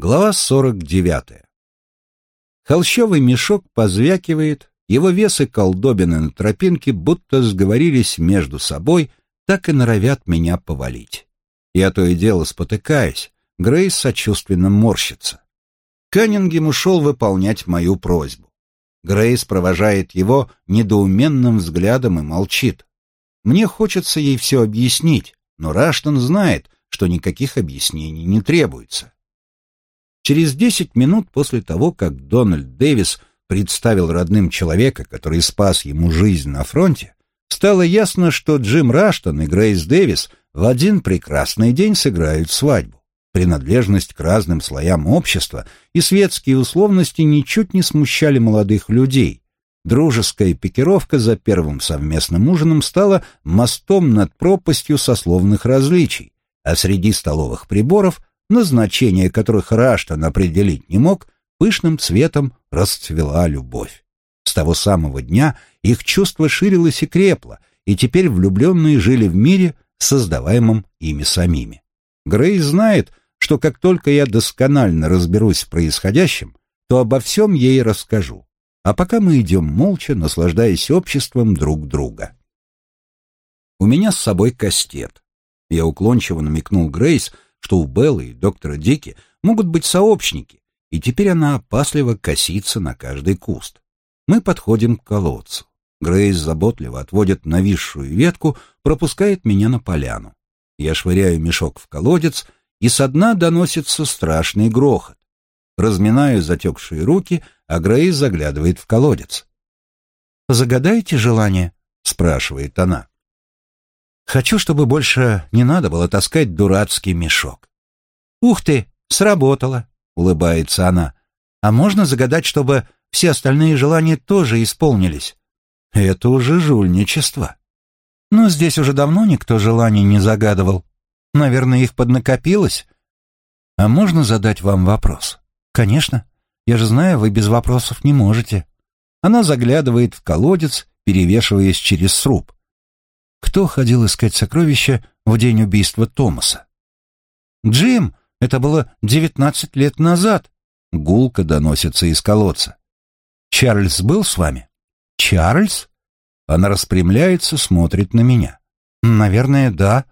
Глава 49. Холщовый мешок позвякивает, его вес и колдобины на тропинке будто сговорились между собой, так и норовят меня повалить. Я то и дело спотыкаясь, Грейс сочувственно морщится. Каннингем ушел выполнять мою просьбу. Грейс провожает его недоуменным взглядом и молчит. Мне хочется ей все объяснить, но Раштон знает, что никаких объяснений не требуется. Через десять минут после того, как Дональд Дэвис представил родным человека, который спас ему жизнь на фронте, стало ясно, что Джим Раштон и Грейс Дэвис в один прекрасный день сыграют свадьбу. Принадлежность к разным слоям общества и светские условности ничуть не смущали молодых людей. Дружеская пикировка за первым совместным ужином стала мостом над пропастью сословных различий, а среди столовых приборов назначение которых Раштан определить не мог, пышным цветом расцвела любовь. С того самого дня их чувство ширилось и крепло, и теперь влюбленные жили в мире, создаваемом ими самими. Грей знает, что как только я досконально разберусь в происходящем, то обо всем ей расскажу. А пока мы идем молча, наслаждаясь обществом друг друга. У меня с собой кастет. Я уклончиво намекнул Грейс, что у Беллы и доктора Дики могут быть сообщники, и теперь она опасливо косится на каждый куст. Мы подходим к колодцу. Грейс заботливо отводит нависшую ветку, пропускает меня на поляну. Я швыряю мешок в колодец, и со дна доносится страшный грохот. Разминаю затекшие руки, а Грейс заглядывает в колодец. «Загадайте желание?» — спрашивает она. Хочу, чтобы больше не надо было таскать дурацкий мешок. «Ух ты, сработало!» — улыбается она. «А можно загадать, чтобы все остальные желания тоже исполнились?» «Это уже жульничество». «Но здесь уже давно никто желаний не загадывал. Наверное, их поднакопилось». «А можно задать вам вопрос?» «Конечно. Я же знаю, вы без вопросов не можете». Она заглядывает в колодец, перевешиваясь через сруб. Кто ходил искать сокровища в день убийства Томаса? «Джим, это было девятнадцать лет назад!» Гулка доносится из колодца. «Чарльз был с вами?» «Чарльз?» Она распрямляется, смотрит на меня. «Наверное, да».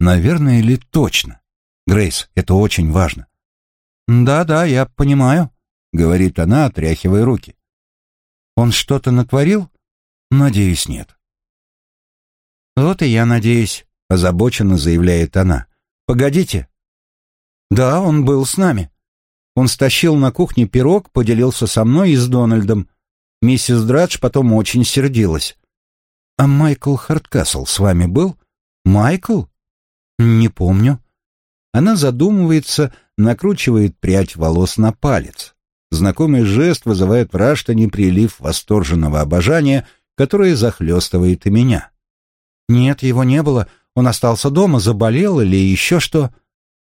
«Наверное ли точно?» «Грейс, это очень важно». «Да-да, я понимаю», — говорит она, отряхивая руки. «Он что-то натворил?» «Надеюсь, нет». «Вот и я надеюсь», — озабоченно заявляет она. «Погодите». «Да, он был с нами. Он стащил на кухне пирог, поделился со мной и с Дональдом. Миссис Драдж потом очень сердилась. «А Майкл Харткасл с вами был?» «Майкл?» «Не помню». Она задумывается, накручивает прядь волос на палец. Знакомый жест вызывает в Раштане прилив восторженного обожания, которое захлестывает и меня. «Нет, его не было. Он остался дома, заболел или еще что».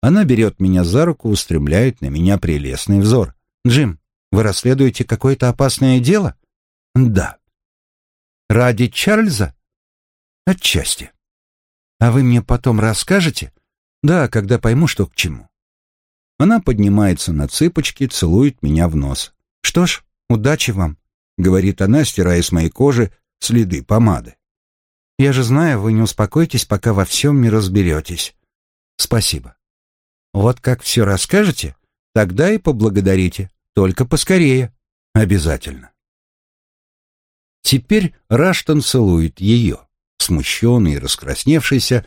Она берет меня за руку, устремляет на меня прелестный взор. «Джим, вы расследуете какое-то опасное дело?» «Да». «Ради Чарльза?» «Отчасти». «А вы мне потом расскажете?» «Да, когда пойму, что к чему». Она поднимается на цыпочки, целует меня в нос. «Что ж, удачи вам», — говорит она, стирая с моей кожи следы помады. Я же знаю, вы не успокоитесь, пока во всем не разберетесь. Спасибо. Вот как все расскажете, тогда и поблагодарите. Только поскорее. Обязательно. Теперь Раштон целует ее. Смущенный и раскрасневшийся,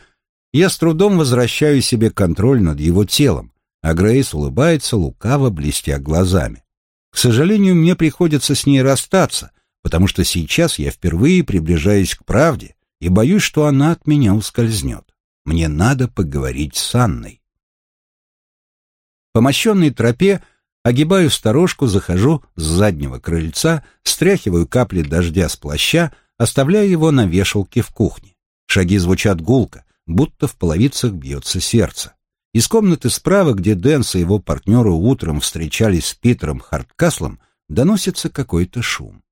я с трудом возвращаю себе контроль над его телом, а Грейс улыбается, лукаво блестя глазами. К сожалению, мне приходится с ней расстаться, потому что сейчас я впервые приближаюсь к правде, и боюсь, что она от меня ускользнет. Мне надо поговорить с Анной. По мощенной тропе огибаю сторожку, захожу с заднего крыльца, стряхиваю капли дождя с плаща, оставляя его на вешалке в кухне. Шаги звучат гулко, будто в половицах бьется сердце. Из комнаты справа, где Дэнс и его партнеры утром встречались с Питером Харткаслом, доносится какой-то шум.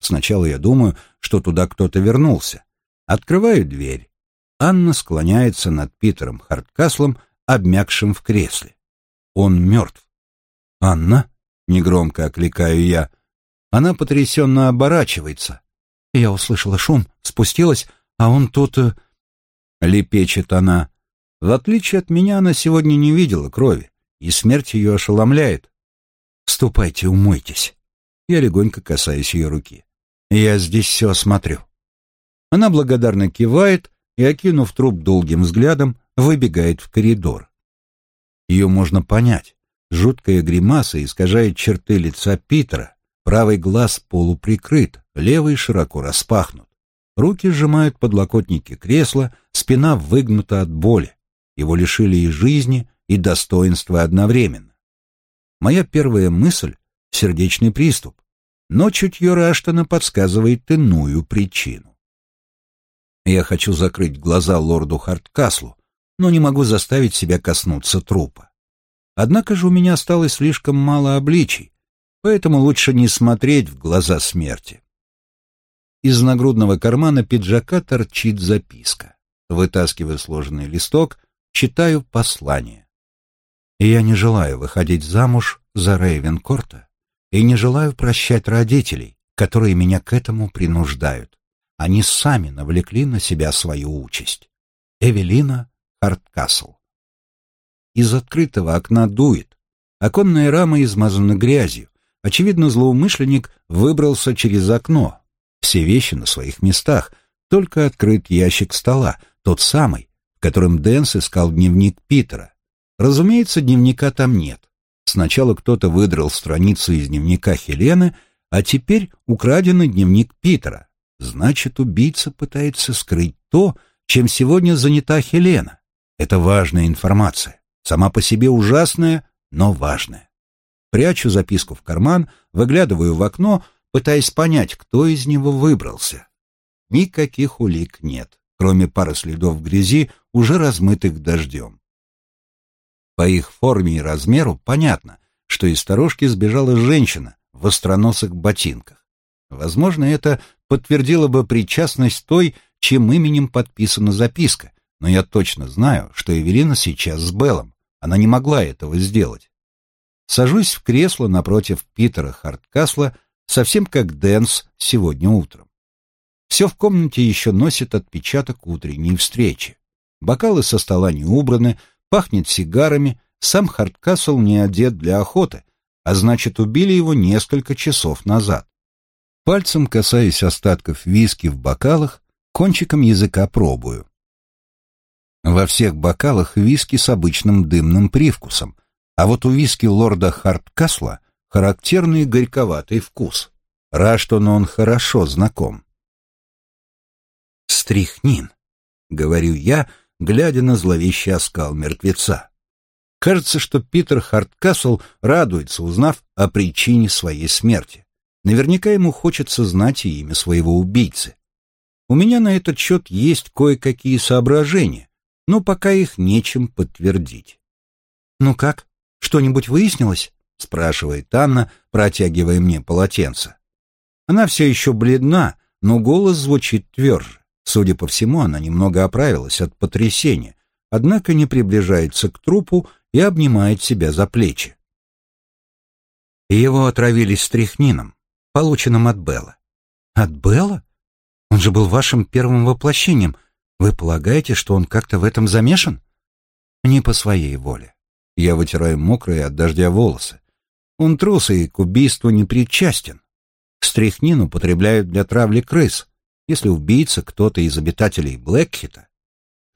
Сначала я думаю, что туда кто-то вернулся, Открываю дверь. Анна склоняется над Питером Харткаслом, обмякшим в кресле. Он мертв. «Анна?» — негромко окликаю я. Она потрясенно оборачивается. Я услышала шум, спустилась, а он тут... Э, Лепечет она. В отличие от меня, она сегодня не видела крови, и смерть ее ошеломляет. «Ступайте, умойтесь». Я легонько касаюсь ее руки. «Я здесь все осмотрю». Она благодарно кивает и, окинув труп долгим взглядом, выбегает в коридор. Ее можно понять. Жуткая гримаса искажает черты лица Питера, правый глаз полуприкрыт, левый широко распахнут. Руки сжимают подлокотники кресла, спина выгнута от боли. Его лишили и жизни, и достоинства одновременно. Моя первая мысль — сердечный приступ, но чутье Раштана подсказывает иную причину. Я хочу закрыть глаза лорду Харткаслу, но не могу заставить себя коснуться трупа. Однако же у меня осталось слишком мало обличий, поэтому лучше не смотреть в глаза смерти. Из нагрудного кармана пиджака торчит записка. Вытаскиваю сложенный листок, читаю послание. Я не желаю выходить замуж за Рейвенкорта и не желаю прощать родителей, которые меня к этому принуждают. Они сами навлекли на себя свою участь. Эвелина Харткасл. Из открытого окна дует. Оконная рама измазана грязью. Очевидно, злоумышленник выбрался через окно. Все вещи на своих местах, только открыт ящик стола, тот самый, в котором Дэнс искал дневник Питера. Разумеется, дневника там нет. Сначала кто-то выдрал страницу из дневника Хелены, а теперь украденный дневник Питера. Значит, убийца пытается скрыть то, чем сегодня занята Хелена. Это важная информация. Сама по себе ужасная, но важная. Прячу записку в карман, выглядываю в окно, пытаясь понять, кто из него выбрался. Никаких улик нет, кроме пары следов грязи, уже размытых дождем. По их форме и размеру понятно, что из сторожки сбежала женщина в остроносых ботинках. Возможно, это подтвердило бы причастность той, чем именем подписана записка, но я точно знаю, что Эвелина сейчас с Беллом. Она не могла этого сделать. Сажусь в кресло напротив Питера Харткасла, совсем как Дэнс сегодня утром. Все в комнате еще носит отпечаток утренней встречи. Бокалы со стола не убраны, пахнет сигарами, сам Харткасл не одет для охоты, а значит, убили его несколько часов назад. Пальцем касаясь остатков виски в бокалах, кончиком языка пробую. Во всех бокалах виски с обычным дымным привкусом, а вот у виски лорда Харткасла характерный горьковатый вкус. Раштону он хорошо знаком. «Стрихнин», — говорю я, глядя на зловещий оскал мертвеца. Кажется, что Питер Харткасл радуется, узнав о причине своей смерти. Наверняка ему хочется знать и имя своего убийцы. У меня на этот счет есть кое-какие соображения, но пока их нечем подтвердить. «Ну как, что-нибудь выяснилось?» — спрашивает Анна, протягивая мне полотенце. Она все еще бледна, но голос звучит тверже. Судя по всему, она немного оправилась от потрясения, однако не приближается к трупу и обнимает себя за плечи. Его отравили стрихнином, полученным от Белла. От Белла? Он же был вашим первым воплощением — вы полагаете, что он как-то в этом замешан? Не по своей воле. Я вытираю мокрые от дождя волосы. Он трус и к убийству не причастен. Стрихнин употребляют для травли крыс. Если убийца кто-то из обитателей Блэкхита,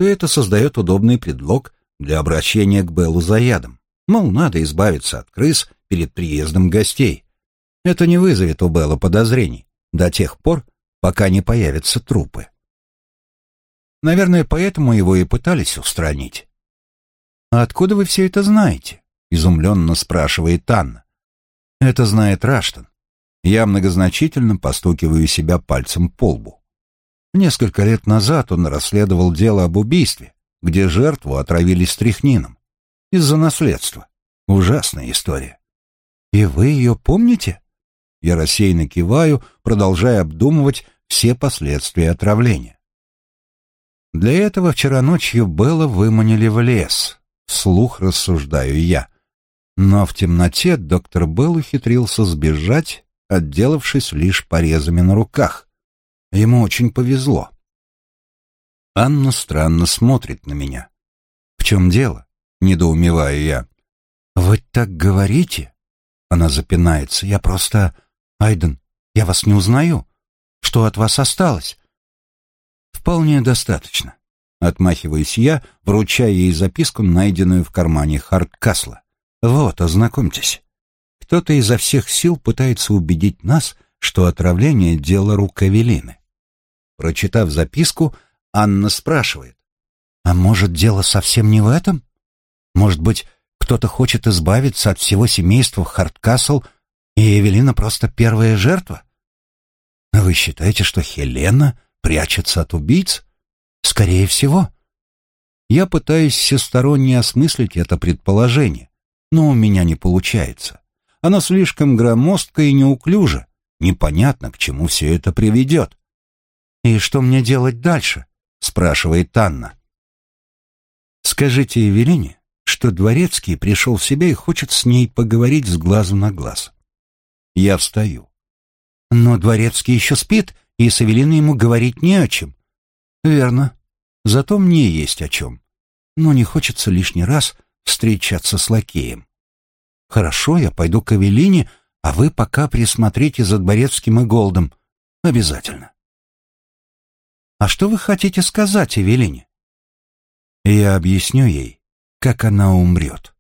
то это создает удобный предлог для обращения к Беллу за ядом. Мол, надо избавиться от крыс перед приездом гостей. Это не вызовет у Белла подозрений до тех пор, пока не появятся трупы. Наверное, поэтому его и пытались устранить. «А откуда вы все это знаете?» — изумленно спрашивает Анна. «Это знает Раштон. Я многозначительно постукиваю себя пальцем по лбу. Несколько лет назад он расследовал дело об убийстве, где жертву отравили стрихнином. Из-за наследства. Ужасная история. «И вы ее помните?» Я рассеянно киваю, продолжая обдумывать все последствия отравления. Для этого вчера ночью Белла выманили в лес. Вслух рассуждаю я. Но в темноте доктор Белл ухитрился сбежать, отделавшись лишь порезами на руках. Ему очень повезло. Анна странно смотрит на меня. «В чем дело?» — недоумеваю я. «Вы так говорите?» Она запинается. «Я просто... Айден, я вас не узнаю. Что от вас осталось?» «Вполне достаточно», — отмахиваюсь я, вручая ей записку, найденную в кармане Хардкасла. «Вот, ознакомьтесь. Кто-то изо всех сил пытается убедить нас, что отравление — дело рук Эвелины». Прочитав записку, Анна спрашивает. «А может, дело совсем не в этом? Может быть, кто-то хочет избавиться от всего семейства Хардкасл, и Эвелина просто первая жертва? Вы считаете, что Хелена прячется от убийц? Скорее всего. Я пытаюсь всесторонне осмыслить это предположение, но у меня не получается. Оно слишком громоздко и неуклюже. Непонятно, к чему все это приведет. «И что мне делать дальше?» — спрашивает Анна. «Скажите Эвелине, что Дворецкий пришел в себя и хочет с ней поговорить с глазу на глаз. Я встаю. Но Дворецкий еще спит, и с Эвелиной ему говорить не о чем. Верно. Зато мне есть о чем. Но не хочется лишний раз встречаться с лакеем. Хорошо, я пойду к Эвелине, а вы пока присмотрите за Дворецким и Голдом. Обязательно. А что вы хотите сказать Эвелине? Я объясню ей, как она умрет.